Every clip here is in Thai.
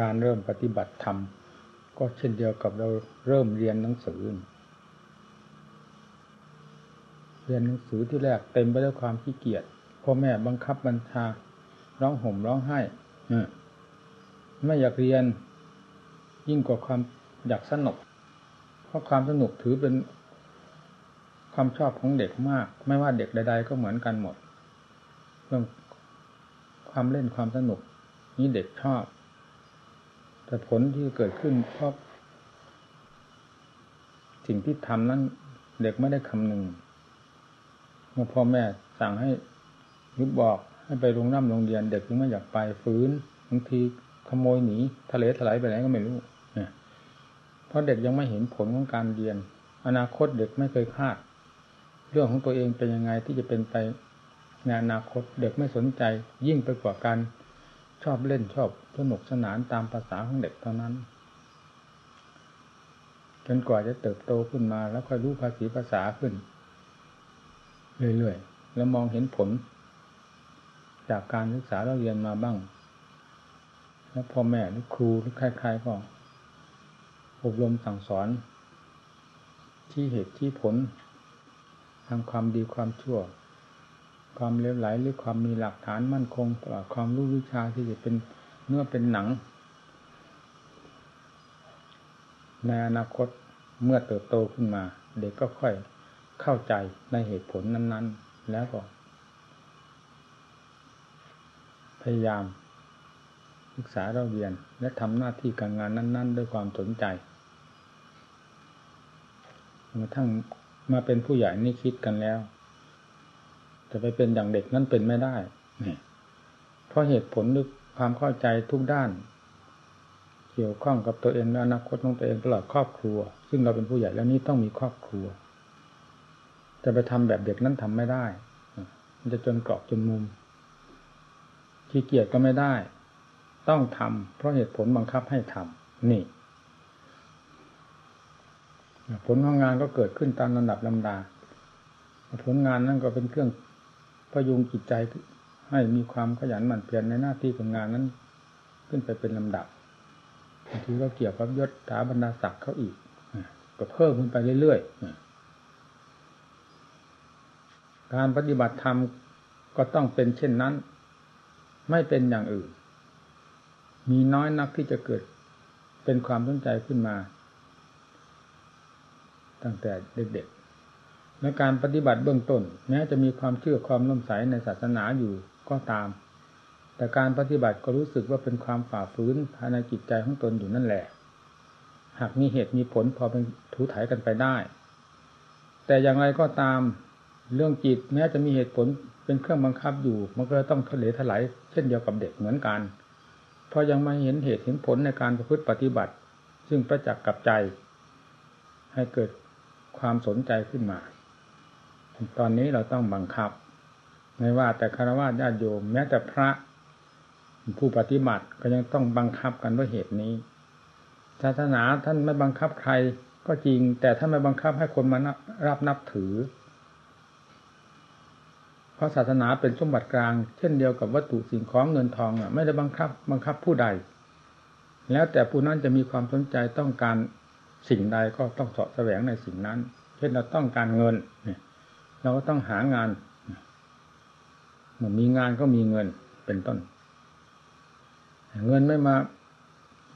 การเริ่มปฏิบัติธรรม ก็เช่นเดียวกับเราเริ่มเรียนหนังสือ เรียนหนังสือที่แรกเต็มไปด้วยความขี้เกียจพ่อแม่บังคับบัญชาร้องห่มร้องไห้ไม่อยากเรียนยิ่งกว่าความอยากสนุก เพราะความสนุกถือเป็นความชอบของเด็กมาก ไม่ว่าเด็กใด ๆ ก็เหมือนกันหมด เรื่องความเล่นความสนุก นี้เด็กชอบ แต่ผลที่เกิดขึ้นเพราะสิ่งที่ทำนั้นเด็กไม่ได้คำนึงเมื่อพ่อแม่สั่งให้ยุบบอกให้ไปโรงน้ำโรงเรียน เด็กยังไม่อยากไปฟื้นบางทีขโมยหนีทะเลถลายไปไหนก็ไม่รู้เนี่ยเพราะเด็กยังไม่เห็นผลของการเรียน อนาคตเด็กไม่เคยคาด เรื่องของตัวเองเป็นยังไงที่จะเป็นไปในอนาคตเด็กไม่สนใจยิ่งไปกว่าการ อบเล่นชอบสนุกสนานตามภาษาของเด็กเท่านั้นจนกว่าจะเติบโตขึ้นมาแล้วค่อยรู้ภาษีภาษาขึ้น เรื่อยๆ แล้วมองเห็นผล จากการศึกษาเราเรียนมาบ้าง แล้วพ่อแม่หรือครูหรือใครๆก็อบรมสั่งสอน ที่เหตุที่ผลทางความดีความชั่ว ความเลวไหลหรือความมีหลักฐานมั่นคงตลอดความรู้วิชาที่จะเป็นเนื้อเป็นหนัง ในอนาคตเมื่อเติบโตขึ้นมา เด็กก็ค่อยเข้าใจในเหตุผลนั้น ๆ แล้วก็พยายามศึกษาเราเรียน และทำหน้าที่การงานนั้น ๆ ด้วยความสนใจกระทั่งมาเป็นผู้ใหญ่นี่คิดกันแล้ว จะไปเป็นอย่างเด็กนั้นเป็นไม่ได้เนี่ยเพราะเหตุผลหรือความเข้าใจทุกด้าน เกี่ยวข้องกับตัวเองและอนาคตของตัวเองตลอดครอบครัว ซึ่งเราเป็นผู้ใหญ่แล้วนี่ต้องมีครอบครัว จะไปทำแบบเด็กนั้นทำไม่ได้ มันจะจนกรอบจนมุมขี้เกียจก็ไม่ได้ ต้องทำเพราะเหตุผลบังคับให้ทำนี่ผลของงานก็เกิดขึ้นตามลำดับลำดา ผลงานนั่นก็เป็นเครื่อง ยุงจิตใจให้มีความขยันหมั่นเพียรในหน้าที่ของงานนั้น ขึ้นไปเป็นลำดับบางทีก็เกี่ยวกับยศถาบรรดาศักดิ์เขาอีกก็เพิ่มขึ้นไปเรื่อยๆการปฏิบัติธรรมก็ต้องเป็นเช่นนั้น ไม่เป็นอย่างอื่น มีน้อยนักที่จะเกิดเป็นความสนใจขึ้นมา ตั้งแต่เด็ก ในการปฏิบัติเบื้องต้นแม้จะมีความเชื่อความน่มใสในศาสนาอยู่ก็ตาม แต่การปฏิบัติก็รู้สึกว่าเป็นความฝ่าฝืนภายในจิตใจของตนอยู่นั่นแหละ หากมีเหตุมีผลพอเป็นถูถ่ายกันไปได้ แต่อย่างไรก็ตามเรื่องจิตแม้จะมีเหตุผลเป็นเครื่องบังคับอยู่ มันก็ต้องทะเลถลายเช่นเดียวกับเด็กเหมือนกัน เพราะยังไม่เห็นเหตุเห็นผลในการประพฤติปฏิบัติ ซึ่งประจักษ์กับใจ ให้เกิดความสนใจขึ้นมา ตอนนี้เราต้องบังคับ ไม่ว่าแต่คารวะญาติโยม แม้แต่พระผู้ปฏิบัติก็ยังต้องบังคับกันด้วยเหตุนี้ศาสนาท่านไม่บังคับใครก็จริง แต่ท่านไม่บังคับให้คนมารับนับถือ เพราะศาสนาเป็นสมบัติกลาง เช่นเดียวกับวัตถุสิ่งของเงินทองอะ ไม่ได้บังคับ บังคับผู้ใด แล้วแต่ผู้นั้นจะมีความสนใจต้องการสิ่งใดก็ต้องสาะแสวงในสิ่งนั้น เช่นเราต้องการเงินเนี่ย เราก็ต้องหางานมื่อมีงานก็มีเงินเป็นต้น เงินไม่มา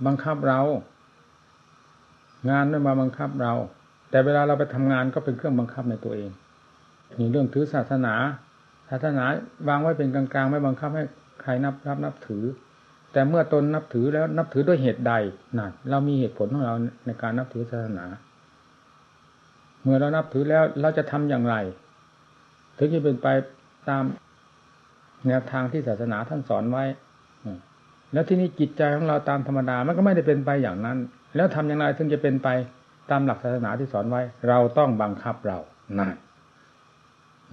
บังคับเรา งานไม่มาบังคับเรา แต่เวลาเราไปทำงานก็เป็นเครื่องบังคับในตัวเองนี่เรื่องถือศาสนา ศาสนาวางไว้เป็นกลางๆ ไม่บังคับให้ใครนับรับนับถือ แต่เมื่อตนนับถือแล้วนับถือด้วยเหตุใดนั่นเรามีเหตุผลของเราในการนับถือศาสนา เมื่อเรานับถือแล้วเราจะทำอย่างไร ถึงจะเป็นไปตามแนวทางที่ศาสนาท่านสอนไว้ แล้วที่นี้จิตใจของเราตามธรรมดา มันก็ไม่ได้เป็นไปอย่างนั้น แล้วทำอย่างไรถึงจะเป็นไปตามหลักศาสนาที่สอนไว้ เราต้องบังคับเรานั่น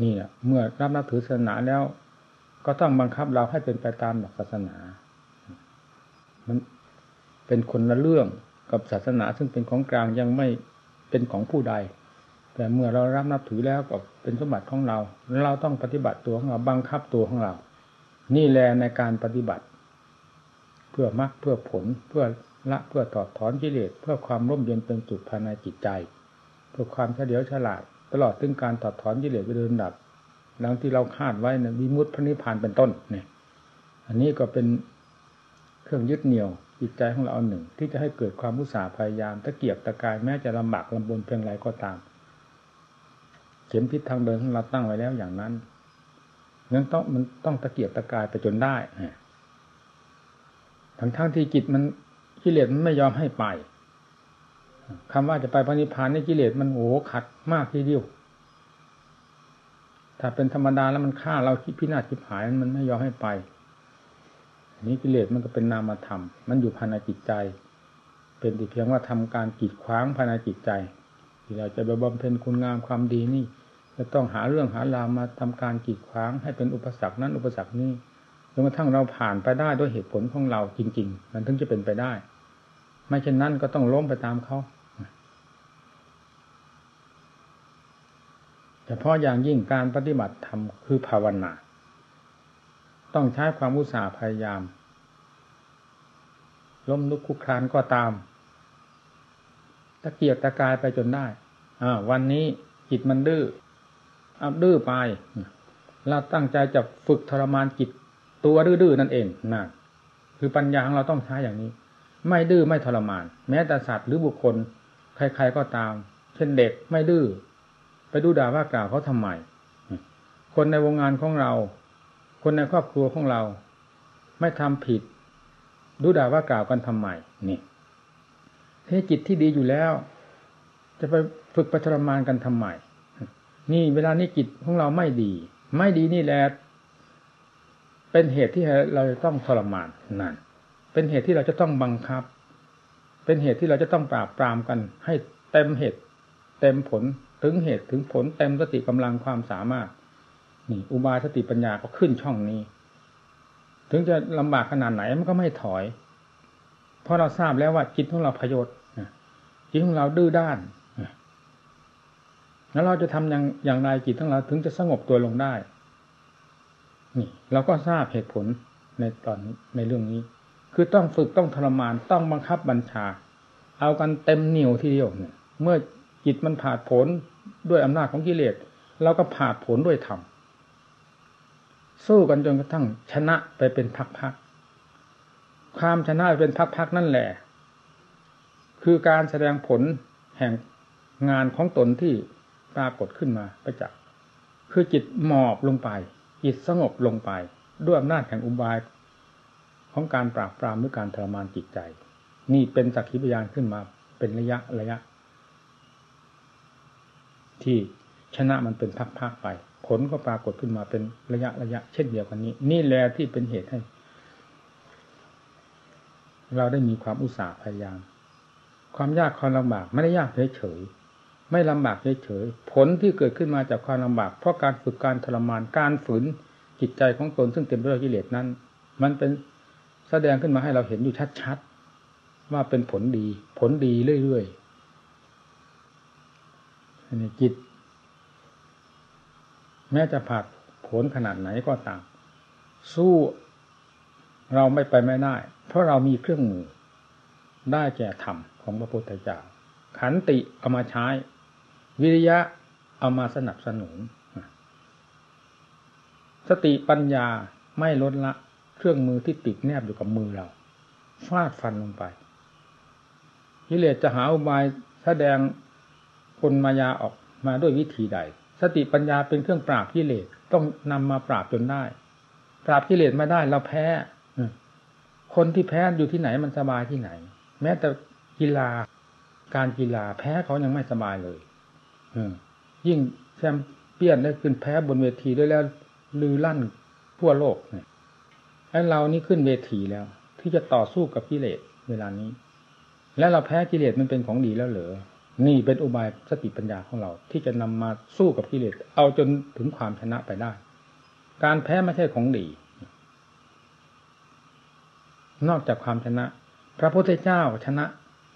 นี่แหละเมื่อรับนับถือศาสนาแล้ว ก็ต้องบังคับเราให้เป็นไปตามหลักศาสนา มันเป็นคนละเรื่องกับศาสนาซึ่งเป็นของกลางยังไม่เป็นของผู้ใด แต่เมื่อเรารับนับถือแล้วก็เป็นสมบัติของเรา เราต้องปฏิบัติตัวของเราบังคับตัวของเรา นี่แหละในการปฏิบัติ เพื่อมรรคเพื่อผลเพื่อละเพื่อถอดถอนกิเลสเพื่อความร่มเย็นเป็นสุขภายในจิตใจ เพื่อความเฉลียวฉลาด ตลอดถึงการถอดถอนกิเลสไปเดินดับดังที่เราคาดไว้นะวิมุตติพระนิพพานเป็นต้นเนี่ย อันนี้ก็เป็นเครื่องยึดเหนี่ยวจิตใจของเราอันหนึ่ง ที่จะให้เกิดความมุสาพยายามตะเกียบตะกายแม้จะลำบากลำบนเพียงไรก็ตาม เข็มทิศทางเดินของเราตั้งไว้แล้วอย่างนั้นนั้นต้องมันต้องตะเกียบตะกายไปจนได้ทั้งทั้งที่จิตมันกิเลสมันไม่ยอมให้ไปคำว่าจะไปพระนิพพานนี่กิเลสมันโอ้ขัดมากทีเดียว ถ้าเป็นธรรมดาแล้วมันฆ่าเราคิดพินาศคิดหายมันไม่ยอมให้ไปนี้กิเลสมันก็เป็นนามธรรม มันอยู่ภายในจิตใจ เป็นแต่เพียงว่าทำการกีดขวางภายในจิตใจ ที่เราจะไปบำเพ็ญคุณงามความดีนี่ จะต้องหาเรื่องหาราวมาทำการกีดขวางให้เป็นอุปสรรคนั้นอุปสรรคนี้จนกระทั่งเราผ่านไปได้ด้วยเหตุผลของเราจริง ๆ มันถึงจะเป็นไปได้ ไม่เช่นนั้นก็ต้องล้มไปตามเขาเฉพาะอย่างยิ่งการปฏิบัติธรรมคือภาวนา ต้องใช้ความอุตสาห์พยายาม ล้มลุกคุกคลานก็ตาม ตะเกียกตะกายไปจนได้อ่าวันนี้จิตมันดื้อ เอาดื้อไปเราตั้งใจจะฝึกทรมานจิตตัวดื้อๆนั่นเองนั่นคือปัญญาของเราต้องใช้อย่างนี้ ไม่ดื้อไม่ทรมาน แม้แต่สัตว์หรือบุคคล ใครๆก็ตาม เช่นเด็กไม่ดื้อไปดูด่าว่ากล่าวเขาทำไมคนในวงงานของเรา คนในครอบครัวของเรา ไม่ทำผิด ดูด่าว่ากล่าวกันทำไมนี่ที่จิตที่ดีอยู่แล้ว จะไปฝึกปทรมานกันทำไม นี่เวลานี้จิตของเราไม่ดี ไม่ดีนี่แหละเป็นเหตุที่เราจะต้องทรมานนั่นเป็นเหตุที่เราจะต้องบังคับ เป็นเหตุที่เราจะต้องปราบปรามกัน ให้เต็มเหตุ เต็มผลถึงเหตุถึงผลเต็มสติกำลังความสามารถ นี่ อุบายสติปัญญาก็ขึ้นช่องนี้ ถึงจะลำบากขนาดไหนมันก็ไม่ถอย เพราะเราทราบแล้วว่าจิตของเราพยศจิตของเราดื้อด้าน แล้วเราจะทำอย่างอย่างไรจิตของเราถึงจะสงบตัวลงได้ นี่เราก็ทราบเหตุผลในตอนในเรื่องนี้ คือต้องฝึกต้องทรมานต้องบังคับบัญชา เอากันเต็มเหนียวทีเดียวเนี่ย เมื่อจิตมันผ่าผลด้วยอำนาจของกิเลสเราก็ผ่าผลด้วยธรรมสู้กันจนกระทั่งชนะไปเป็นพักๆความชนะเป็นพักๆนั่นแหละ คือการแสดงผลแห่งงานของตนที่ ปรากฏขึ้นมาประจักษ์คือจิตหมอบลงไป จิตสงบลงไป ด้วยอำนาจแห่งอุบาย ของการปราบปรามหรือการทรมานจิตใจ นี่เป็นสักขีพยานขึ้นมาเป็นระยะระยะ ที่ชนะมันเป็นพักๆไป ผลก็ปรากฏขึ้นมาเป็นระยะระยะ เช่นเดียวกันนี้ นี่แหละที่เป็นเหตุให้ เราได้มีความอุตสาห์พยายาม ความยากความลำบากไม่ได้ยากเฉยๆ ไม่ลำบากเฉยๆผลที่เกิดขึ้นมาจากความลำบาก เพราะการฝึกการทรมานการฝืนจิตใจของตนซึ่งเต็มด้วยกิเลสนั้น มันเป็นแสดงขึ้นมาให้เราเห็นอยู่ชัดๆว่าเป็นผลดี ผลดีเรื่อยๆอันนี้จิต แม้จะผัดผลขนาดไหนก็ตามสู้เราไม่ไปไม่ได้ เพราะเรามีเครื่องมือได้แก่ธรรมของพระพุทธเจ้าขันติเอามาใช้ วิริยะเอามาสนับสนุน สติปัญญาไม่ลดละเครื่องมือที่ติดแนบอยู่กับมือเราฟาดฟันลงไปกิเลสจะหาอุบายแสดงกลมายาออกมาด้วยวิธีใด สติปัญญาเป็นเครื่องปราบกิเลสต้องนำมาปราบจนได้ ปราบกิเลสไม่ได้เราแพ้คนที่แพ้อยู่ที่ไหนมันสบายที่ไหน แม้แต่กีฬาการกีฬาแพ้เขายังไม่สบายเลย ยิ่งแชมเปี้ยนได้ขึ้นแพ้บนเวทีด้วยแล้วลือลั่นทั่วโลกเนี่ยไอ้เรานี่ขึ้นเวทีแล้ว ที่จะต่อสู้กับกิเลสเวลานี้ แล้วเราแพ้กิเลสมันเป็นของดีแล้วเหรอนี่เป็นอุบายสติปัญญาของเรา ที่จะนำมาสู้กับกิเลสเอาจนถึงความชนะไปได้ การแพ้ไม่ใช่ของดี นอกจากความชนะ พระพุทธเจ้าชนะ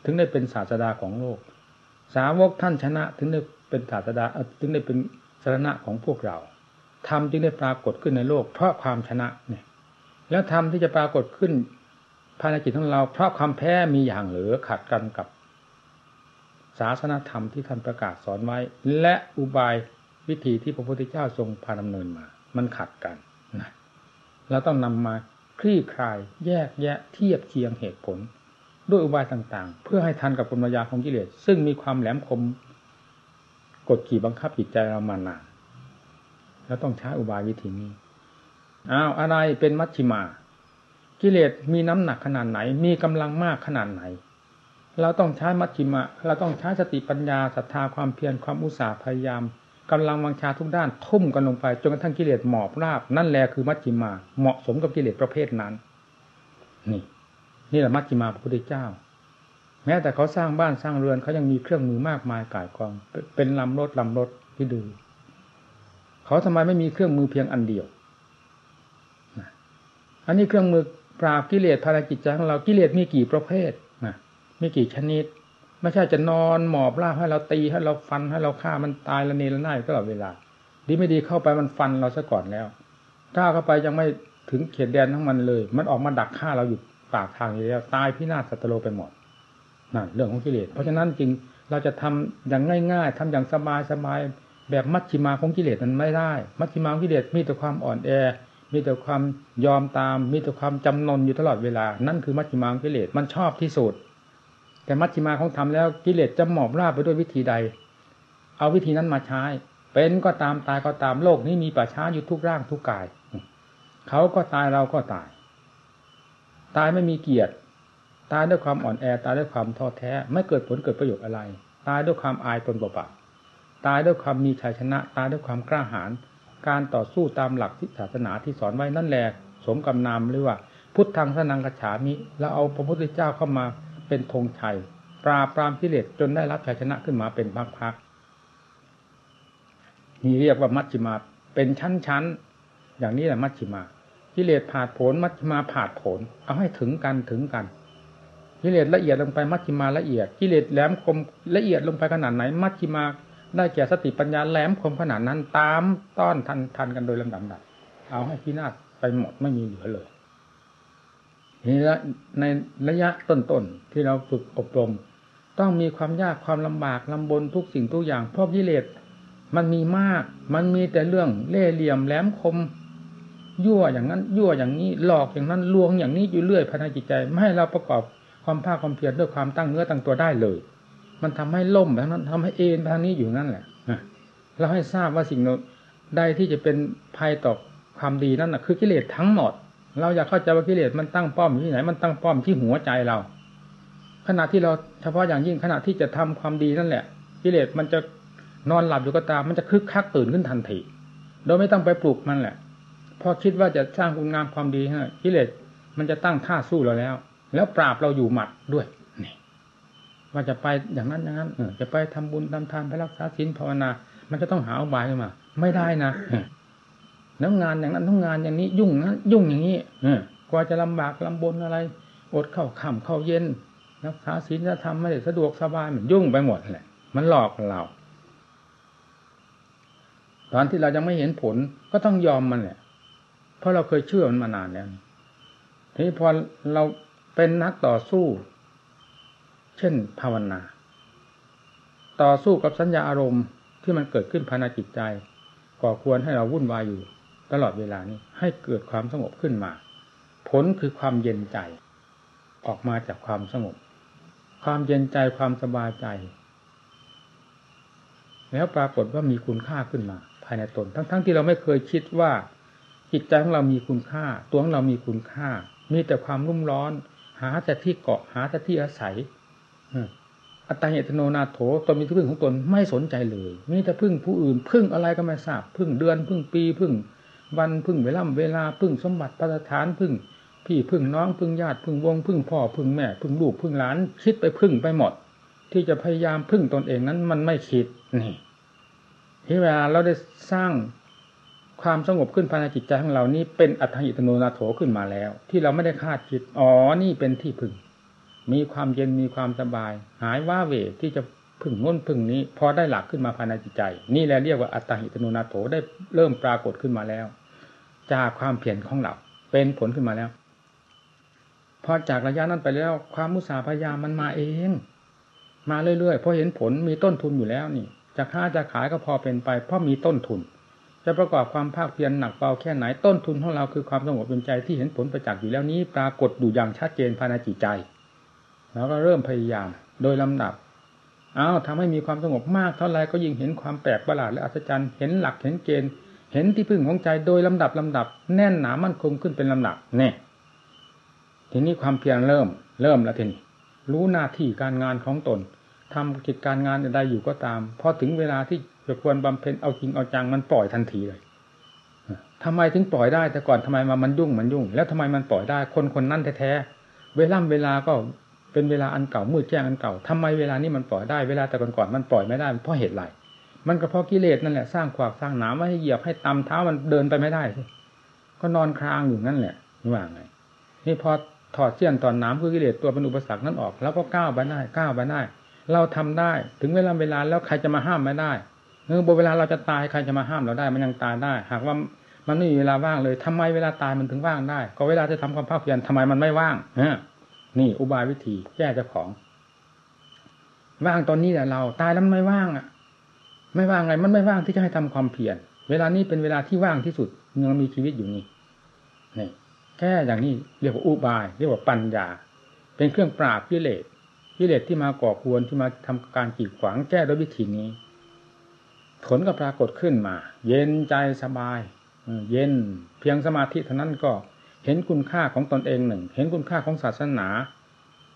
ถึงได้เป็นศาสดาของโลก สาวกท่านชนะถึงได้ เป็นศาสดาถึงได้เป็นสารณะของพวกเราธรรมจึงได้ปรากฏขึ้นในโลก เพราะความชนะเนี่ย แล้วธรรมที่จะปรากฏขึ้นภายในจิตของเรา เพราะความแพ้มีอย่างหรือขัดกันกับศาสนธรรมที่ท่านประกาศสอนไว้ และอุบายวิธีที่พระพุทธเจ้าทรงพาดำเนินมา มันขัดกันนะเราต้องนำมาคลี่คลายแยกแยะเทียบเคียงเหตุผล ด้วยอุบายต่างๆ เพื่อให้ทันกับกลมายาของกิเลสซึ่งมีความแหลมคม กดขี่บังคับจิตใจเรามานานแล้วต้องใช้อุบายวิธีนี้อ้าวอะไรเป็นมัชชิมา กิเลสมีน้ำหนักขนาดไหน มีกำลังมากขนาดไหน เราต้องใช้มัชชิมา เราต้องใช้สติปัญญาศรัทธาความเพียรความอุตสาห์พยายามกำลังวังชาทุกด้านทุ่มกันลงไปจนกระทั่งกิเลสหมอบราบ นั่นแหละคือมัชชิมา เหมาะสมกับกิเลสประเภทนั้น นี่ นี่แหละมัชชิมาพระพุทธเจ้า แม้แต่เขาสร้างบ้านสร้างเรือนเขายังมีเครื่องมือมากมายก่ายกอง เป็นลำรถลำรถที่ดูเขาทำไมไม่มีเครื่องมือเพียงอันเดียวอันนี้เครื่องมือปราบกิเลสภารกิจจของเรากิเลสมีกี่ประเภทนะมีกี่ชนิด ไม่ใช่จะนอนหมอบราบให้เราตีให้เราฟันให้เราฆ่ามันตายละเนระนาดตลอดเวลา ดีไม่ดีเข้าไปมันฟันเราซะก่อนแล้วถ้าเข้าไปยังไม่ถึงเขตแดนทั้งมันเลย มันออกมาดักฆ่าเราอยู่ปากทางอยู่แล้ว ตายพินาศสัตโลไปหมด นั่นเรื่องของกิเลส เพราะฉะนั้นจริงเราจะทำอย่างง่าย ๆทำอย่างสบายสบายแบบมัชชิมาของกิเลสมันไม่ได้ มัชชิมาของกิเลสมีแต่ความอ่อนแอ มีแต่ความยอมตาม มีแต่ความจำนนอยู่ตลอดเวลา นั่นคือมัชชิมาของกิเลสมันชอบที่สุด แต่มัชชิมาของธรรมแล้วกิเลสจะหมอบราบไปด้วยวิธีใด เอาวิธีนั้นมาใช้ เป็นก็ตามตายก็ตามโลกนี้มีป่าช้าอยู่ทุกร่างทุกกาย เขาก็ตายเราก็ตาย ตายไม่มีเกียรติ ตายด้วยความอ่อนแอตายด้วยความท้อแท้ ไม่เกิดผลเกิดประโยชน์อะไร ตายด้วยความอายตนเปล่าตายด้วยความมีชัยชนะ ตายด้วยความกล้าหาญการต่อสู้ตามหลักที่ศาสนาที่สอนไว้นั่นแหละสมกำนามหรือว่า พุทธังสนังกระฉามิแล้วเอาพระพุทธเจ้าเข้ามาเป็นธงชัยปราบปรามกิเลสจนได้รับชัยชนะขึ้นมาเป็นพักๆนี่เรียกว่ามัชฌิมาเป็นชั้นๆอย่างนี้แหละมัชฌิมากิเลสผาดผลมัชฌิมาผาดผล เอาให้ถึงกันถึงกัน กิเลสละเอียดลงไปมัชฌิมาละเอียดกิเลสแหลมคมละเอียดลงไปขนาดไหน มัชฌิมาได้แก่สติปัญญาแหลมคมขนาดนั้น ตามต้อนทันทันกันโดยลำดับดับเอาให้พินาศไปหมดไม่มีเหลือเลยนี่ละในระยะต้นๆที่เราฝึกอบรม ต้องมีความยากความลำบากลำบนทุกสิ่งทุกอย่างเพราะกิเลสมันมีมาก มันมีแต่เรื่องเล่เหลี่ยมแหลมคม ยั่วอย่างนั้น ยั่วอย่างนี้หลอกอย่างนั้นลวงอย่างนี้อยู่เรื่อยภายในจิตใจ ไม่ให้เราประกอบ ความภาคความเพียรด้วยความตั้งเนื้อตั้งตัวได้เลย มันทำให้ล่มแบบนั้นทำให้เอ็นทางนี้อยู่นั่นแหละเราให้ทราบว่าสิ่งใดที่จะเป็นภัยต่อความดีนั่นนะคือกิเลสทั้งหมด เราอยากเข้าใจว่ากิเลสมันตั้งป้อมอยู่ที่ไหน มันตั้งป้อมที่หัวใจเรา ขณะที่เราเฉพาะอย่างยิ่งขณะที่จะทำความดีนั่นแหละ กิเลสมันจะนอนหลับอยู่ก็ตาม มันจะคึกคักตื่นขึ้นทันที โดยไม่ต้องไปปลุกมันแหละ พอคิดว่าจะสร้างคุณงามความดีฮะกิเลสมันจะตั้งท่าสู้เราแล้ว แล้วปราบเราอยู่หมัดด้วยนี่ว่าจะไปอย่างนั้นอย่างนั้นเออจะไปทำบุญทำทานไปรักษาศีลภาวนา มันจะต้องหาอุบายขึ้นมา ไม่ได้นะแล้วงานอย่างนั้นทั้งงานอย่างนี้ ยุ่งนั้นยุ่งอย่างนี้กว่าจะลำบากลำบนอะไร อดเข้าค่ำเข้าเย็นรักษาศีลจะทำไม่ได้สะดวกสบายมันยุ่งไปหมดแหละ มันหลอกเรา ตอนที่เรายังไม่เห็นผลก็ต้องยอมมันแหละเพราะเราเคยเชื่อมันมานานแล้วทีนี้พอเรา เป็นนักต่อสู้ เช่นภาวนา ต่อสู้กับสัญญาอารมณ์ที่มันเกิดขึ้นภายในจิตใจ ก่อควรให้เราวุ่นวายอยู่ ตลอดเวลานี้ให้เกิดความสงบขึ้นมา ผลคือความเย็นใจ ออกมาจากความสงบ ความเย็นใจความสบายใจ แล้วปรากฏว่ามีคุณค่าขึ้นมา ภายในตน ทั้งๆทที่เราไม่เคยคิดว่าจิตใจของเรามีคุณค่า ตัวของเรามีคุณค่า มีแต่ความรุ่มร้อน หาแต่ที่เกาะหาแต่ที่อาศัยอัตาเหตโนนาโถตนมีที่พึ่งของตนไม่สนใจเลยมีแต่พึ่งผู้อื่น พึ่งอะไรก็ไม่ทราบพึ่งเดือน พึ่งปี พึ่งวันพึ่งเวลาเวลาพึ่งสมบัติประฐานพึ่งพี่พึ่งน้องพึ่งญาติพึ่งวง พึ่งพ่อพึ่งแม่ พึ่งลูกพึ่งหลาน คิดไปพึ่งไปหมด ที่จะพยายามพึ่งตนเองนั้นมันไม่คิดนี่ที่เวลาเราได้สร้าง ความสงบขึ้นภายในจิตใจของเรานี้เป็นอัตถิตโนนาโถขึ้นมาแล้ว ที่เราไม่ได้คาดคิดอ๋อนี่เป็นที่พึ่ง มีความเย็นมีความสบาย หายว่าเวที่จะพึ่งง้นพึ่งนี้พอได้หลักขึ้นมาภายในจิตใจ นี่แหละเรียกว่าอัตตาหิตโนนาโถได้เริ่มปรากฏขึ้นมาแล้ว จากความเพียรของเราเป็นผลขึ้นมาแล้ว พอจากระยะนั้นไปแล้ว ความมุสาพยายามมันมาเอง มาเรื่อยๆเพราะเห็นผลมีต้นทุนอยู่แล้วนี่จะค้าจะขายก็พอเป็นไป เพราะมีต้นทุน จะประกอบความภาคเพียรหนักเบาแค่ไหนต้นทุนของเราคือความสงบเป็นใจที่เห็นผลประจักษ์อยู่แล้วนี้ ปรากฏอยู่อย่างชัดเจนภายในจิตใจ แล้วก็เริ่มพยายามโดยลำดับอ้าวทำให้มีความสงบมากเท่าไรก็ยิ่งเห็นความแปลกประหลาดและอัศจรรย์เห็นหลักเห็นเกณฑ์ เห็นที่พึ่งของใจโดยลำดับลำดับ แน่นหนามั่นคงขึ้นเป็นลำดับเนี่ยทีนี้ความเพียรเริ่ม เริ่มแล้วทีนี้รู้หน้าที่การงานของตนทำกิจการงานใดอยู่ก็ตามพอถึงเวลาที่ จะควรบำเพ็ญเอาจริงเอาจังมันปล่อยทันทีเลยทำไมถึงปล่อยได้แต่ก่อนทำไมมามันยุ่งมันยุ่ง แล้วทำไมมันปล่อยได้ คนคนนั้นแท้ๆเวลาเวลาก็เป็นเวลาอันเก่ามืดแจ้งอันเก่าทำไมเวลานี้มันปล่อยได้เวลาแต่ก่อนๆมันปล่อยไม่ได้เพราะเหตุไรมันก็เพราะกิเลสนั่นแหละสร้างขวากสร้างหนามไม่ให้เหยียบให้ตำเท้ามันเดินไปไม่ได้สิก็นอนคลางอยู่นั่นแหละว่าไงนี่พอถอดเสี้ยนตอนน้ำคือกิเลสตัวเป็นอุปสรรคนั้นออก แล้วก็ก้าวไปได้ก้าวไปได้ เราทำได้ ถึงเวลาเวลาแล้วใครจะมาห้ามไม่ได้ เออเวลาเราจะตายใครจะมาห้ามเราได้ มันยังตายได้ หากว่ามันไม่มีเวลาว่างเลยทำไมเวลาตายมันถึงว่างได้ ก็เวลาจะทำความภาคเพียรทำไมมันไม่ว่างเนี่อุบายวิธีแก้เจ้าของ ว่างตอนนี้แหละเราตายแล้วไม่ว่างอะ ไม่ว่างไงมันไม่ว่างที่จะให้ทำความเพียรเวลานี้เป็นเวลาที่ว่างที่สุดยังมีชีวิตอยู่นี่นี่แค่อย่างนี้เรียกว่าอุบาย เรียกว่าปัญญา เป็นเครื่องปราบกิเลสกิเลสที่มาก่อควรที่มาทำการกีดขวางแก้ด้วยวิธีนี้ ผลก็ปรากฏขึ้นมา เย็นใจสบายเย็นเพียงสมาธิเท่านั้นก็เห็นคุณค่าของตนเองหนึ่ง เห็นคุณค่าของศาสนา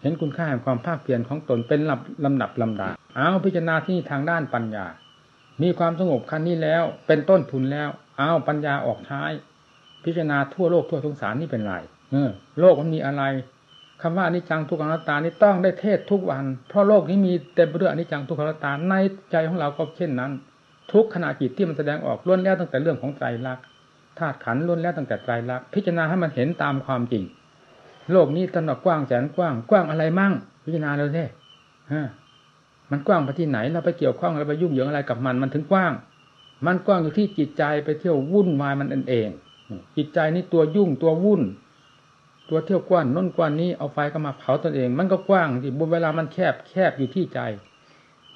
เห็นคุณค่าแห่งความภาคเพียรของตนเป็นลำลำดับลำดาเอาพิจารณาที่ทางด้านปัญญา มีความสงบขั้นนี้แล้ว เป็นต้นทุนแล้วเอาปัญญาออกท้าย พิจารณาทั่วโลกทั่วสงสารนี่เป็นไรเออ โลกมันมีอะไรคำว่าอนิจจังทุกขังนัตตานี่ต้องได้เทศทุกวัน เพราะโลกนี้มีเต็มไปด้วยอนิจจังทุกขังนัตตาในใจของเราก็เช่นนั้น ทุกขณะจิตที่มันแสดงออกล้วนแล้วตั้งแต่เรื่องของใจรักธาตุขันล้วนแล้วตั้งแต่ไตรลักษณ์พิจารณาให้มันเห็นตามความจริง โลกนี้ตนกว้างแสนกว้างกว้างอะไรมั่ง พิจารณาเลยเท่มันกว้างไปที่ไหนเราไปเกี่ยวข้องเราไปยุ่งเหยิงอะไรกับมันมันถึงกว้าง มันกว้างอยู่ที่จิตใจไปเที่ยววุ่นวายมันเอง จิตใจนี่ตัวยุ่งตัววุ่น ตัวเที่ยวกว้านน้นกว้านนี้เอาไฟก็มาเผาตนเอง มันก็กว้างที่บนเวลามันแคบแคบอยู่ที่ใจ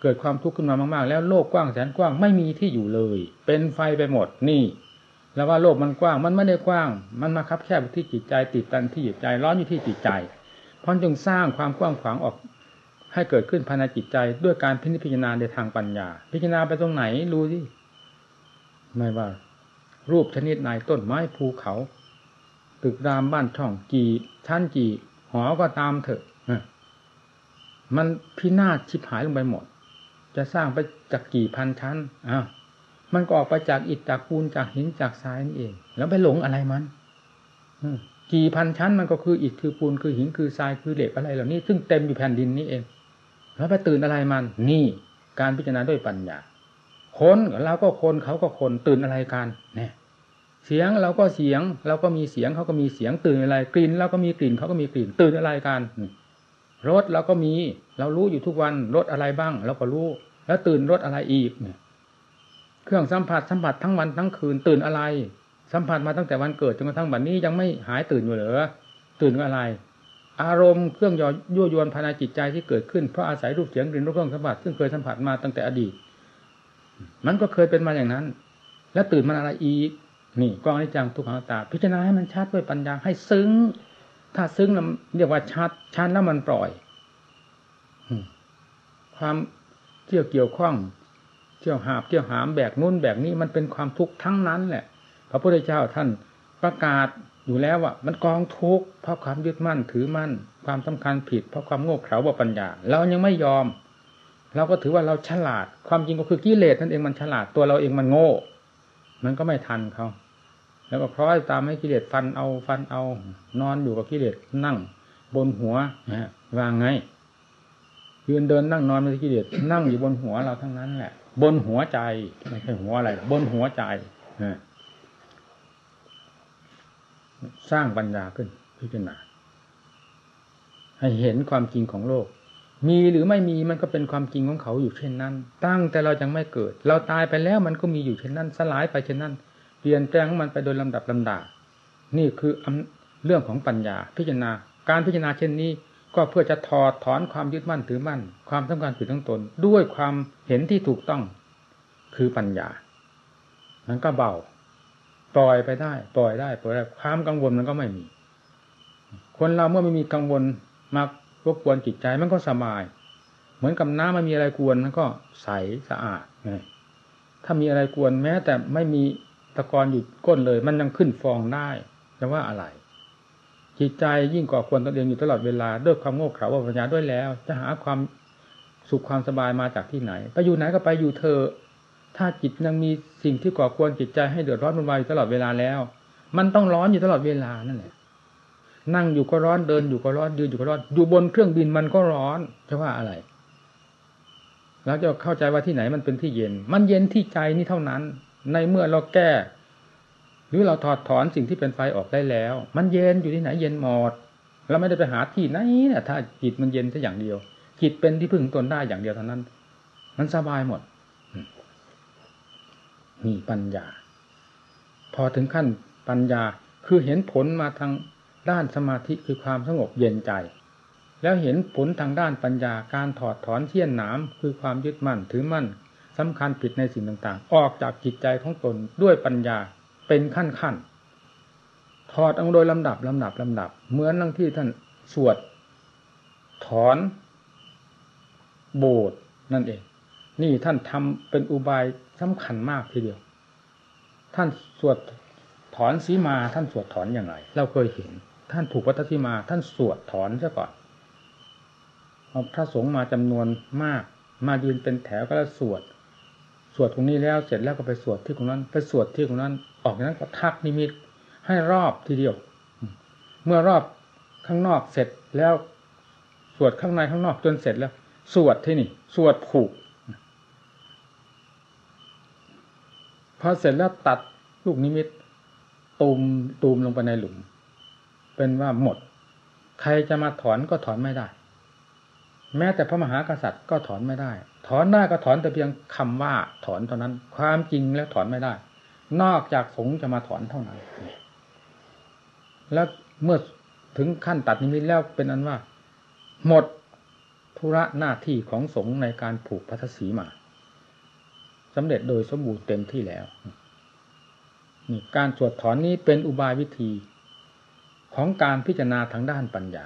เกิดความทุกข์ขึ้นมามากๆ แล้วโลกกว้างแสนกว้างไม่มีที่อยู่เลย เป็นไฟไปหมดนี่ แล้วว่าโลกมันกว้างมันไม่ได้กว้าง มันมาคับแคบที่จิตใจติดตันที่จิตใจร้อนอยู่ที่จิตใจเพราะจึงสร้างความกว้างขวางออก ให้เกิดขึ้นภายในจิตใจด้วยการพิจารณาในทางปัญญา พิจารณาไปตรงไหนรู้ที่ไม่ว่า รูปชนิดไหนต้นไม้ภูเขาตึกรามบ้านช่องกี่ชั้นกี่หอก็ตามเถอะมันพินาศชิบหายลงไปหมด จะสร้างไปจากกี่พันชั้นอ้าวมันก็ออกไปจากอิฐจากปูนจากหินจากทรายนี่เอง แล้วไปหลงอะไรมันกี่พันชั้นมันก็คืออิฐคือปูนคือหินคือทรายคือเหล็กอะไรเหล่านี้ ซึ่งเต็มอยู่แผ่นดินนี้เอง แล้วไปตื่นอะไรมัน นี่ การพิจารณาด้วยปัญญาคนเราก็คนเขาก็คนตื่นอะไรกันเนี่ยเสียงเราก็เสียงเราก็มีเสียงเขาก็มีเสียงตื่นอะไร กลิ่นเราก็มีกลิ่นเขาก็มีกลิ่น ตื่นอะไรกันรสเราก็มี เรารู้อยู่ทุกวันรสอะไรบ้าง เราก็รู้ แล้วตื่นรสอะไรอีกเนี่ย เครื่องสัมผัสสัมผัสทั้งวันทั้งคืน ตื่นอะไร สัมผัสมาตั้งแต่วันเกิดจนกระทั่งบันนี้ยังไม่หายตื่นอยู่เหรอตื่นอะไร อารมณ์เครื่องยั่วยวนภายในจิตใจที่เกิดขึ้นเพราะอาศัยรูปเสียงกลิ่นรสเครื่องสัมผัสซึ่งเคยสัมผัสมาตั้งแต่อดีต มันก็เคยเป็นมาอย่างนั้น แล้วตื่นมันอะไรอีกนี่กองอนิจจังทุกขังตา พิจารณาให้มันชัดด้วยปัญญาให้ซึ้ง ถ้าซึ้งเรียกว่าชัดชัดแล้วมันปล่อยความ เกี่ยวเกี่ยวข้อง เที่ยวหาบเที่ยวหามแบกนุ่นแบกนี่มันเป็นความทุกข์ทั้งนั้นแหละ พระพุทธเจ้าท่านประกาศอยู่แล้วว่ามันกองทุกข์เพราะความยึดมั่นถือมั่น ความสำคัญผิด เพราะความโง่เขลาบ่ปัญญา เรายังไม่ยอม เราก็ถือว่าเราฉลาด ความจริงก็คือกิเลสนั่นเองมันฉลาดตัวเราเองมันโง่ มันก็ไม่ทันเขาแล้วก็คล้อยตามให้กิเลสฟันเอาฟันเอา นอนอยู่กับกิเลสนั่ง บนหัวนะวางไง ยืนเดินนั่งนอนไม่ใช่กิเลสนั่งอยู่บนหัวเราทั้งนั้นแหละ บนหัวใจไม่ใช่หัวอะไร บนหัวใจสร้างปัญญาขึ้น พิจารณาให้เห็นความจริงของโลก มีหรือไม่มีมันก็เป็นความจริงของเขาอยู่เช่นนั้น ตั้งแต่เรายังไม่เกิด เราตายไปแล้วมันก็มีอยู่เช่นนั้น สลายไปเช่นนั้น เปลี่ยนแปลงมันไปโดยลำดับลำดา นี่คือเรื่องของปัญญาพิจารณา การพิจารณาเช่นนี้ ก็เพื่อจะถอดถอนความยึดมั่นถือมั่น ความสำคัญผิดทั้งตน ด้วยความเห็นที่ถูกต้องคือปัญญา นั้นก็เบา ปล่อยไปได้ ปล่อยได้ปล่อยได้ความกังวลมันก็ไม่มี คนเราเมื่อไม่มีกังวลมารบกวนจิตใจมันก็สบาย เหมือนกับน้ำไม่มีอะไรกวนมันก็ใสสะอาดถ้ามีอะไรกวนแม้ แต่ไม่มีตะกอนอยู่ก้นเลย มันยังขึ้นฟองได้จะว่าอะไร จิตใจยิ่งก่อควรตนเองอยู่ตลอดเวลา ด้วยความโง่เขลาว่าปัญญาด้วยแล้ว จะหาความสุขความสบายมาจากที่ไหน ไปอยู่ไหนก็ไปอยู่เธอ ถ้าจิตยังมีสิ่งที่ก่อควรจิตใจให้เดือดร้อนวุ่นวายอยู่ตลอดเวลาแล้ว มันต้องร้อนอยู่ตลอดเวลานั่นแหละนั่งอยู่ก็ร้อนเดินอยู่ก็ร้อนยืนอยู่ก็ร้อน อยู่บนเครื่องบินมันก็ร้อนจะว่าอะไร แล้วจะเข้าใจว่าที่ไหนมันเป็นที่เย็น มันเย็นที่ใจนี่เท่านั้น ในเมื่อเราแก้ หรือเราถอดถอนสิ่งที่เป็นไฟออกได้แล้ว มันเย็นอยู่ที่ไหนเย็นหมดเราไม่ได้ไปหาที่ไหนเนี่ยถ้าจิตมันเย็นแค่อย่างเดียว จิตเป็นที่พึ่งตนได้อย่างเดียวเท่านั้น มันสบายหมด มีปัญญา พอถึงขั้นปัญญาคือเห็นผลมาทางด้านสมาธิคือความสงบเย็นใจ แล้วเห็นผลทางด้านปัญญาการถอดถอนเที่ยนหนามคือความยึดมั่นถือมั่นสำคัญผิดในสิ่งต่างๆ ออกจากจิตใจของตนด้วยปัญญา เป็นขั้นขั้นถอดเอาโดยลำดับลำดับลำดับ เหมือนนั่งที่ท่านสวด ถอน โบสนั่นเอง นี่ท่านทำเป็นอุบายสำคัญมากทีเดียว ท่านสวดถอนสีมาท่านสวดถอนอย่างไร เราเคยเห็น ท่านผูกวัตถิมา ท่านสวดถอนซะก่อนเอาพระสงฆ์มาจำนวนมาก มายืนเป็นแถวก็แล้วสวด วดตรงนี้แล้วเสร็จแล้วก็ไปสวดที่ตรงนั้น ไปสวดที่ตรงนั้น ออกจากนั้นก็ทักนิมิตให้รอบทีเดียว เมื่อรอบข้างนอกเสร็จแล้วสวดข้างในข้างนอกจนเสร็จแล้ว สวดที่นี่ สวดผูกพอเสร็จแล้วตัดลูกนิมิตตูมตูมลงไปในหลุม เป็นว่าหมด ใครจะมาถอนก็ถอนไม่ได้ แม้แต่พระมหากษัตริย์ก็ถอนไม่ได้ ถอนได้ก็ถอนแต่เพียงคำว่าถอนเท่านั้น ความจริงแล้วถอนไม่ได้ นอกจากสงจะมาถอนเท่านั้น แล้วเมื่อถึงขั้นตัดนิมิตแล้วเป็นอันว่า หมดธุระหน้าที่ของสงในการผูกพัทสีมาสำเร็จโดยสมบูรณ์เต็มที่แล้วนี่การสวดถอนนี้เป็นอุบายวิธีของการพิจารณาทางด้านปัญญา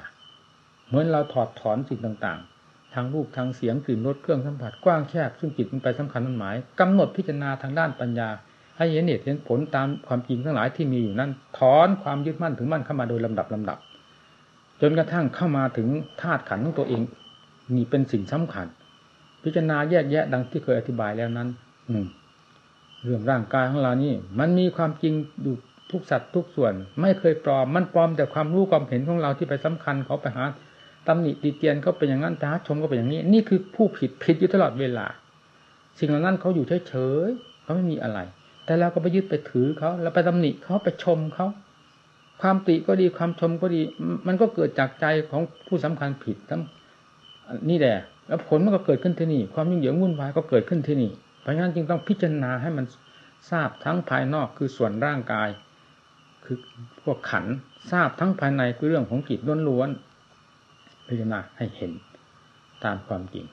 เหมือนเราถอดถอนสิ่งต่าง ทางรูปทางเสียงกลิ่นรสเครื่องสัมผัสกว้างแคบซึ่งจิตมันไปสำคัญมันหมายกำหนดพิจารณาทางด้านปัญญา ให้เห็นเหตุเห็นผลตามความจริงทั้งหลายที่มีอยู่นั้นถอนความยึดมั่นถึงมั่นเข้ามาโดยลำดับลำดับ จนกระทั่งเข้ามาถึงธาตุขันธ์ของตัวเองนี่เป็นสิ่งสำคัญ พิจารณาแยกแยะดังที่เคยอธิบายแล้วนั้นอืมเรื่องร่างกายของเรานี่มันมีความจริงอยู่ทุกสัตว์ทุกส่วน ไม่เคยปลอมมันปลอมแต่ความรู้ความเห็นของเราที่ไปสำคัญเขาไปหา ตำหนิตีเตียนเขาเป็นอย่างนั้นแต่หาชมก็เป็นอย่างนี้ นี่คือผู้ผิดผิดอยู่ตลอดเวลา สิ่งเหล่านั้นเขาอยู่เฉยๆเขาไม่มีอะไร แต่เราก็ไปยึดไปถือเขาแล้วไปตำหนิเขาไปชมเขาความติก็ดีความชมก็ดี มันก็เกิดจากใจของผู้สำคัญผิดทั้งนี่แหละแล้วผลมันก็เกิดขึ้นที่นี่ ความยิ่งเหยิงวุ่นวายก็เกิดขึ้นที่นี่เพราะงั้นจึงต้องพิจารณาให้มันทราบทั้งภายนอกคือส่วนร่างกาย คือพวกขันทราบทั้งภายในคือเรื่องของจิตล้วนๆ พิจารณาให้เห็นตามความจริง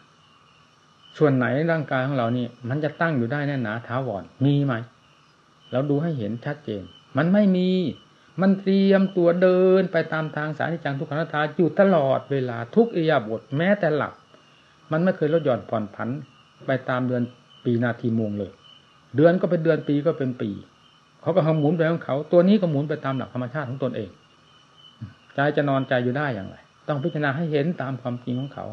ส่วนไหนร่างกายของเรานี่ มันจะตั้งอยู่ได้แน่หนาท้าวรมีไหมเราดูให้เห็นชัดเจน มันไม่มี มันเตรียมตัวเดินไปตามทางสายจังทุกขันธาอยู่ตลอดเวลาทุกอิยาบทแม้แต่หลับ มันไม่เคยลดหย่อนผ่อนผัน ไปตามเดือนปีนาทีมงเลย เดือนก็เป็นเดือนปีก็เป็นปี เขาก็หมุนไปของเขา ตัวนี้ก็หมุนไปตามหลักธรรมชาติของตนเอง ใจจะนอนใจอยู่ได้อย่างไร ต้องพิจารณาให้เห็นตามความจริงของเขา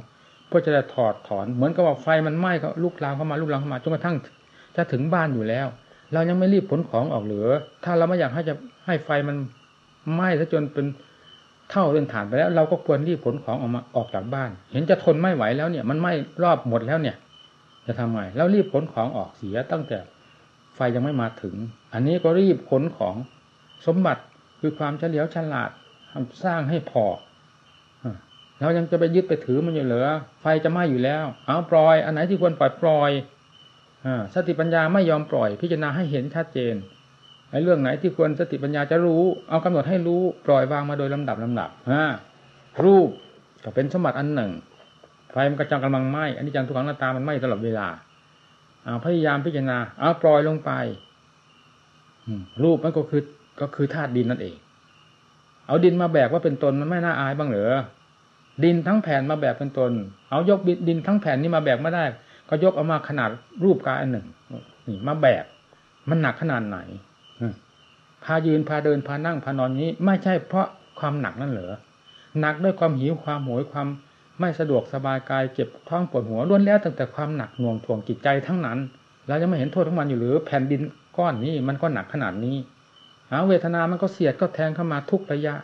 เพื่อจะได้ถอดถอน เหมือนกับว่าไฟมันไหม้เขาลุกลามเข้ามาลุกลามเข้ามาจนกระทั่งจะถึงบ้านอยู่แล้ว เรายังไม่รีบผลของออกเหลือ ถ้าเราไม่อยากให้จะให้ไฟมันไหม้ซะจนเป็นเท่าเดินฐานไปแล้ว เราก็ควรรีบผลของออกมาออกจากบ้าน เห็นจะทนไม่ไหวแล้วเนี่ย มันไหม้รอบหมดแล้วเนี่ย จะทำไงแล้วรีบขนของออกเสียตั้งแต่ไฟยังไม่มาถึง อันนี้ก็รีบขนของสมบัติคือความเฉลียวฉลาดทำสร้างให้พอ เรายังจะไปยึดไปถือมันอยู่เหรอไฟจะไหม้อยู่แล้ว เอาปล่อย อันไหนที่ควรปล่อยปล่อยอสติปัญญาไม่ยอมปล่อย พิจารณาให้เห็นชัดเจนไอ้เรื่องไหนที่ควรสติปัญญาจะรู้ เอากำหนดให้รู้ปล่อยวางมาโดยลำดับลำดับฮะรูปก็เป็นสมบัติอันหนึ่ง ไฟมันกระจังกำลังไหม้อันนี้จังทุกขังหน้าตามันไหม้ตลอดเวลาเอาพยายามพิจารณาเอาปล่อยลงไปรูปมันก็คือก็คือธาตุดินนั่นเอง เอาดินมาแบกว่าเป็นตนมันไม่น่าอายบ้างเหรอ ดินทั้งแผ่นมาแบกเป็นตน เอายกดินทั้งแผ่นนี้มาแบกไม่ได้ ก็ยกเอามาขนาดรูปกายอันหนึ่งนี่มาแบกมันหนักขนาดไหนพายืนพาเดินพานั่งพานอนนี้ ไม่ใช่เพราะความหนักนั่นเหรอหนักด้วยความหิวความโหยความไม่สะดวกสบายกายเจ็บท้องปวดหัวล้วนแล้วตั้งแต่ความหนักหน่วงถ่วงจิตใจทั้งนั้นเราจะไม่เห็นโทษของมันอยู่หรือแผ่นดินก้อนนี้มันก็หนักขนาดนี้เอาเวทนามันก็เสียดก็แทงเข้ามาทุกระยะ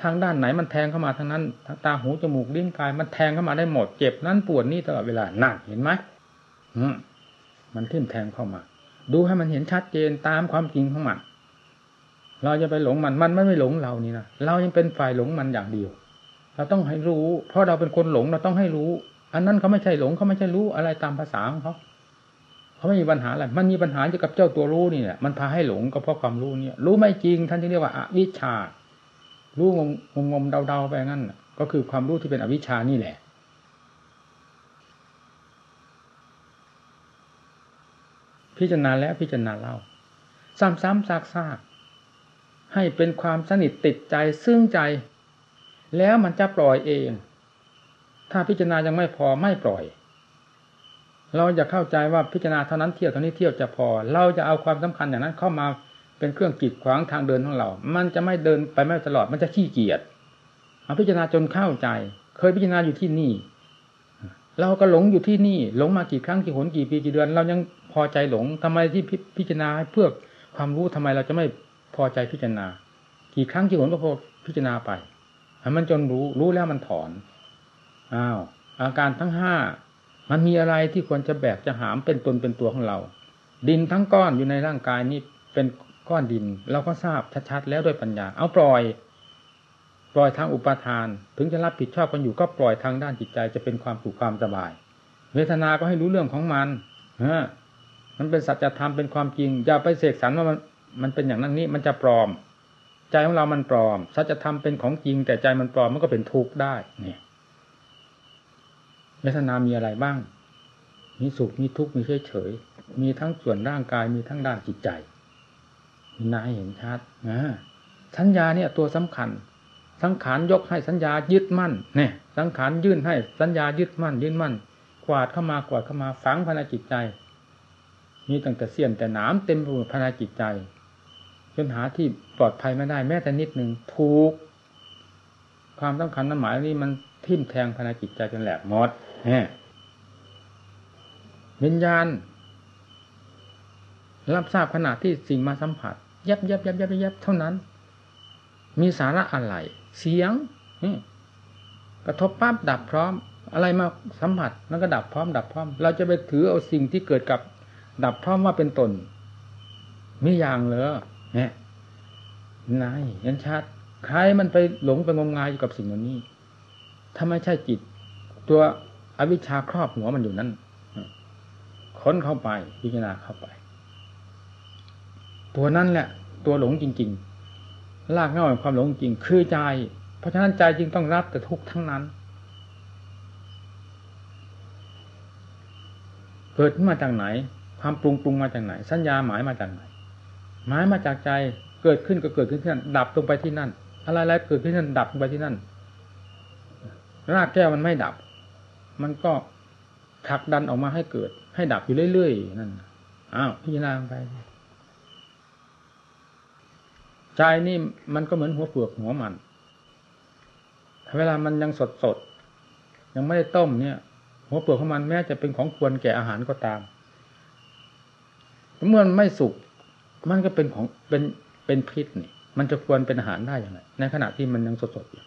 ทางด้านไหนมันแทงเข้ามาทางนั้นทั้งตาหูจมูกลิ้นกาย มันแทงเข้ามาได้หมดเจ็บนั้นปวดนี่ตลอดเวลาหนักเห็นไหมมันทิ่มแทงเข้ามา ดูให้มันเห็นชัดเจนตามความจริงของมันเราจะไปหลงมันมันไม่ไม่หลงเรานี่นะเรายังเป็นฝ่ายหลงมันอย่างเดียว เราต้องให้รู้ เพราะเราเป็นคนหลงเราต้องให้รู้ อันนั้นเขาไม่ใช่หลงเขาไม่ใช่รู้อะไรตามภาษาของเขาเขาไม่มีปัญหาอะไรมันมีปัญหาเกี่ยวกับเจ้าตัวรู้นี่แหละมันพาให้หลงก็เพราะความรู้เนี่ย รู้ไม่จริงท่านที่เรียกว่าอวิชชา รู้งงงมเดาๆไปงั้นก็คือความรู้ที่เป็นอวิชชานี่แหละ พิจารณาแล้วพิจารณาเล่า ซ้ำๆซากๆให้เป็นความสนิทติดใจซึ่งใจ แล้วมันจะปล่อยเอง ถ้าพิจารณายังไม่พอไม่ปล่อย เราจะเข้าใจว่าพิจารณาเท่านั้นเที่ยวเท่านี้เที่ยวจะพอ เราจะเอาความสำคัญอย่างนั้นเข้ามา เป็นเครื่องกีดขวางทางเดินของเรา มันจะไม่เดินไปไม่ตลอด มันจะขี้เกียจเอาพิจารณาจนเข้าใจ เคยพิจารณาอยู่ที่นี่ เราก็หลงอยู่ที่นี่ หลงมากี่ครั้งกี่หนกี่ปีกี่เดือน เรายังพอใจหลงทำไมที่พิจารณาเพื่อความรู้ทำไมเราจะไม่พอใจพิจารณา กี่ครั้งกี่หนก็พอพิจารณาไปมันจนรู้รู้แล้วมันถอนอ้าวอาการทั้งห้ามันมีอะไรที่ควรจะแบกจะหามเป็นตนเป็นตัวของเรา ดินทั้งก้อนอยู่ในร่างกายนี้เป็น ก้อนดินเราก็ทราบชัดๆแล้วด้วยปัญญา เอาปล่อย ปล่อยทางอุปทาน ถึงจะรับผิดชอบกันอยู่ก็ปล่อยทางด้านจิตใจจะเป็นความสุขความสบาย เวทนาก็ให้รู้เรื่องของมันฮะมันเป็นสัจธรรมเป็นความจริง อย่าไปเสกสรรว่ามันมันเป็นอย่างนั้นนี้มันจะปลอม ใจของเรามันปลอม สัจธรรมเป็นของจริง แต่ใจมันปลอมมันก็เป็นทุกข์ได้เนี่ยเวทนามีอะไรบ้าง มีสุข มีทุกข์ มีเฉยเฉย มีทั้งส่วนร่างกาย มีทั้งด้านจิตใจ นาให้เห็นชัดนะสัญญาเนี่ยตัวสำคัญ สังขารยกให้สัญญายึดมั่นเนี่ยสังขารยื่นให้สัญญายึดมั่นยึดมั่น กวาดเข้ามากวาดเข้ามาฝังภายในจิตใจมีตั้งแต่เสี้ยนแต่หนามเต็มไปหมดภายในจิตใจจนหาที่ปลอดภัยไม่ได้แม้แต่นิดหนึ่งถูก ความสำคัญนั้นหมายนี้มันทิ่มแทงภายในจิตใจจนแหลกหมดวิญญาณรับทราบขณะที่สิ่งมาสัมผัส ยับยับยับยับยับเท่านั้น มีสาระอะไร เสียงกระทบปั๊บดับพร้อม อะไรมาสัมผัสแล้วก็ดับพร้อม ดับพร้อม เราจะไปถือเอาสิ่งที่เกิดกับ ดับพร้อมว่าเป็นตนมีอย่างเหรอเนี่ยนายยันชัดใครมันไปหลงไปงมงายอยู่กับสิ่งเหล่านี้ ถ้าไม่ใช่จิต ตัวอวิชชาครอบหัวมันอยู่นั้นค้นเข้าไปพิจารณาเข้าไป ตัวนั้นแหละ ตัวหลงจริง ๆ ลากเงาแห่งความหลงจริง คือใจ เพราะฉะนั้นใจจึงต้องรับแต่ทุกข์ทั้งนั้น เกิดมาจากไหน ความปรุงปรุงมาจากไหน สัญญาหมายมาจากไหน หมายมาจากใจ เกิดขึ้นก็เกิดขึ้นที่นั่น ดับลงไปที่นั่น อะไรๆเกิดขึ้นที่นั่น ดับลงไปที่นั่น รากแก้วมันไม่ดับ มันก็ผลักดันออกมาให้เกิด ให้ดับอยู่เรื่อยๆนั่น อ้าวพิจารณาไป ใจนี่มันก็เหมือนหัวเปลือกหัวมัน เวลามันยังสดสดยังไม่ได้ต้มเนี่ย หัวเปลือกของมันแม้จะเป็นของควรแก่อาหารก็ตามเมื่อมันไม่สุกมันก็เป็นของเป็นเป็นพิษนี่ มันจะควรเป็นอาหารได้อย่างไรในขณะที่มันยังสดสดอยู่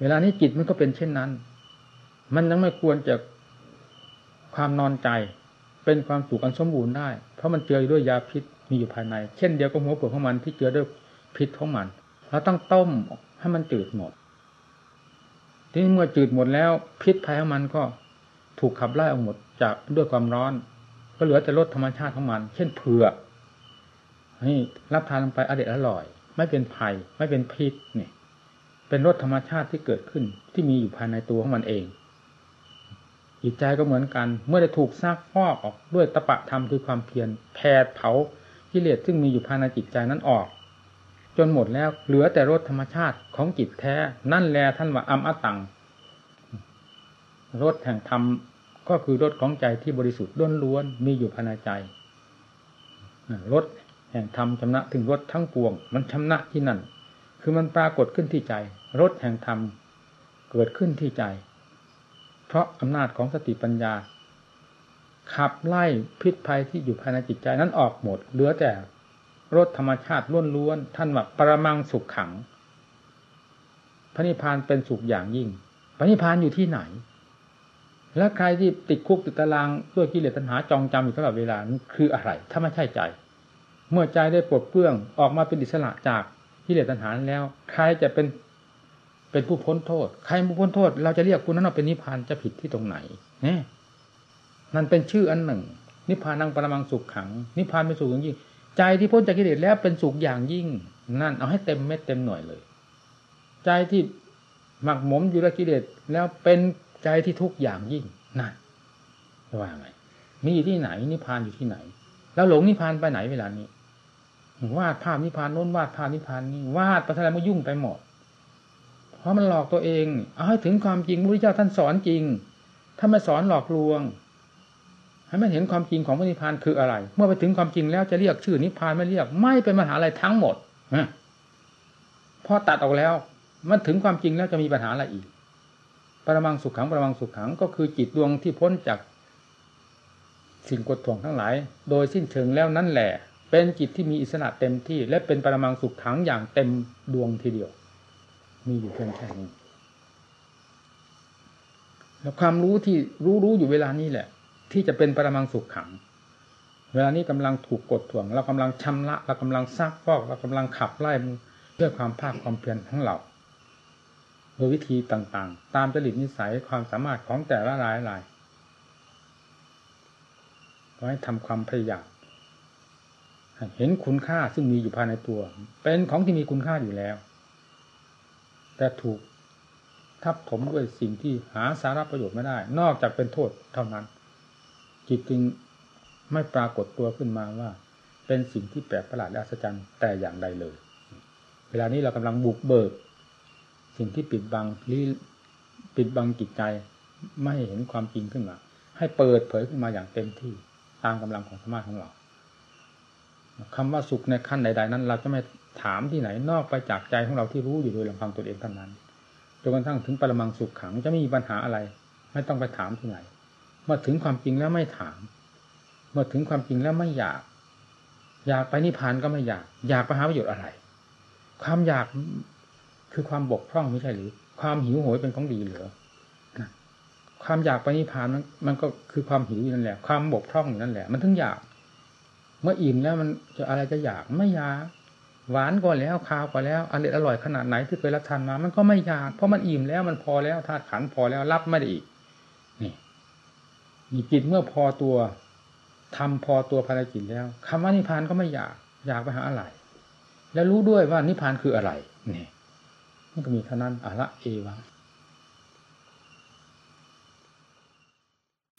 เวลานี้จิตมันก็เป็นเช่นนั้น มันยังไม่ควรจะความนอนใจ เป็นความสุขอันสมบูรณ์ได้ เพราะมันเจือด้วยยาพิษ มีอยู่ภายใน เช่นเดียวกับหัวเปลือกของมันที่เจือด้วยพิษของมันเราต้องต้มให้มันจืดหมด ทีนี้เมื่อจืดหมดแล้ว พิษภัยของมันก็ถูกขับไล่ออกหมดจากด้วยความร้อน ก็เหลือแต่รสธรรมชาติของมัน เช่นเผือกนี่รับทานลงไปอเด็ดอร่อย ไม่เป็นภัย ไม่เป็นพิษนี่เปเป็นรสธรรมชาติที่เกิดขึ้น ที่มีอยู่ภายในตัวของมันเองจิตใจก็เหมือนกัน เมื่อได้ถูกซักฟอกออกด้วยตะปะธรรมคือความเพียรแผดเผา กิเลสซึ่งมีอยู่ภายในจิตใจนั้นออก จนหมดแล้วเหลือแต่รสธรรมชาติของจิตแท้ นั่นแลท่านว่าอัมอตังรสแห่งธรรมก็คือรสของใจที่บริสุทธิ์ล้วนมีอยู่ภายในใจรสแห่งธรรมชำนะถึงรสทั้งปวง มันชำนะที่นั่น คือมันปรากฏขึ้นที่ใจรสแห่งธรรมเกิดขึ้นที่ใจ เพราะอำนาจของสติปัญญา ขับไล่พิษภัยที่อยู่ภายในจิตใจนั้นออกหมด เหลือแต่รสธรรมชาติล้วนๆท่านว่าปรมังสุขขัง พระนิพพานเป็นสุขอย่างยิ่ง พระนิพพานอยู่ที่ไหน และใครที่ติดคุกติดตารางด้วยกิเลสตัณหาจองจำอยู่ตลอดเวลานั้นคืออะไร ถ้าไม่ใช่ใจ เมื่อใจได้ปลดเปลื้องออกมาเป็นอิสระจากกิเลสตัณหาแล้ว ใครจะเป็นเป็นผู้พ้นโทษ ใครผู้พ้นโทษ เราจะเรียกคุณนั้นว่าเป็นนิพพานจะผิดที่ตรงไหนเนี่ย นั่นเป็นชื่ออันหนึ่ง นิพพานังปรมังสุขขัง นิพพานเป็นสุขอย่างยิ่ง ใจที่พ้นจากกิเลสแล้วเป็นสุขอย่างยิ่ง นั่นเอาให้เต็มเม็ดเต็มหน่วยเลย ใจที่หมักหมมอยู่ด้วยกิเลสแล้วเป็นใจที่ทุกอย่างยิ่งนั่นว่าไงมีอยู่ที่ไหนนิพพานอยู่ที่ไหน แล้วหลงนิพพานไปไหนเวลานี้วาดภาพนิพพานโน้นวาดภาพนิพพานนี้วาดไปทะเลมายุ่งไปหมดเพราะมันหลอกตัวเอง เอาให้ถึงความจริงพระพุทธเจ้าท่านสอนจริงถ้าไม่สอนหลอกลวง ให้มันเห็นความจริงของพระนิพพานคืออะไร เมื่อไปถึงความจริงแล้วจะเรียกชื่อนิพพานไม่เรียก ไม่เป็นปัญหาอะไรทั้งหมดพอตัดออกแล้ว มันถึงความจริงแล้วจะมีปัญหาอะไรอีก ปรมังสุขขังปรมังสุขขังก็คือจิตดวงที่พ้นจากสิ่งกดท่วงทั้งหลาย โดยสิ้นเชิงแล้วนั่นแหละ เป็นจิตที่มีอิสระเต็มที่ และเป็นปรมังสุขขังอย่างเต็มดวงทีเดียว มีอยู่เพียงแค่นี้แล้วความรู้ที่รู้รู้อยู่เวลานี้แหละ ที่จะเป็นปรมังสุขขัง เวลานี้กำลังถูกกดท่วง เรากำลังชำระเรากำลังซักฟอกเรากำลังขับไล่ด้วยความภาคความเพียรของเราโดยวิธีต่างๆ ตามจริตนิสัยความสามารถของแต่ละรายรายก็ให้ทำความพยายามเห็นคุณค่าซึ่งมีอยู่ภายในตัว เป็นของที่มีคุณค่าอยู่แล้ว แต่ถูกทับถมด้วยสิ่งที่หาสาระประโยชน์ไม่ได้ นอกจากเป็นโทษเท่านั้น จิตจึงไม่ปรากฏตัวขึ้นมาว่า เป็นสิ่งที่แปลกประหลาดและอัศจรรย์แต่อย่างใดเลย เวลานี้เรากำลังบุกเบิก สิ่งที่ปิดบังลีปิดบังจิตใจไม่ให้เห็นความจริงขึ้นมา ให้เปิดเผยขึ้นมาอย่างเต็มที่ตามกำลังของสมาธิของเราคำว่าสุขในขั้นใด ๆ นั้น เราจะไม่ถามที่ไหนนอกไปจากใจของเราที่รู้อยู่โดยลำพังตัวเองเท่านั้นจนกระทั่งถึงปรมังสุขขังจะไม่มีปัญหาอะไร ไม่ต้องไปถามที่ไหน เมื่อถึงความจริงแล้วไม่ถาม เมื่อถึงความจริงแล้วไม่อยาก อยากไปนิพพานก็ไม่อยาก อยากไปหาประโยชน์อะไร ความอยากคือความบกพร่องไม่ใช่หรือ ความหิวโหยเป็นของดีเหรือความอยากไปนิพพานมันก็คือความหิวนั่นแหละ ความบกพร่องนั่นแหละ มันถึงอยาก เมื่ออิ่มแล้วมันจะอะไรจะอยากไม่อยากหวานก็แล้วคาวก็แล้วอร่อยอร่อยขนาดไหนที่เคยรับทานมา มันก็ไม่อยากเพราะมันอิ่มแล้วมันพอแล้วธาตุขันพอแล้วรับไม่ได้อีก มีจิตเมื่อพอตัวทำพอตัวภารกิจแล้วคำว่านิพพานก็ไม่อยากอยากไปหาอะไร แล้วรู้ด้วยว่านิพพานคืออะไรนี่มันก็มีเท่านั้นอะละเอวัง